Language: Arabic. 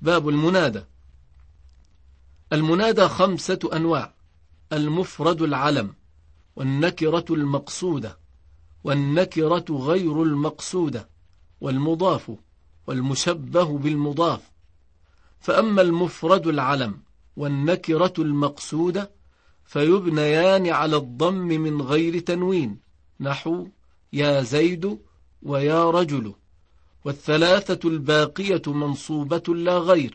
باب المنادى. المنادى خمسة أنواع المفرد العلم والنكرة المقصودة والنكرة غير المقصودة والمضاف والمشبه بالمضاف. فأما المفرد العلم والنكرة المقصودة فيبنيان على الضم من غير تنوين نحو يا زيد ويا رجل. والثلاثة الباقية منصوبة لا غير.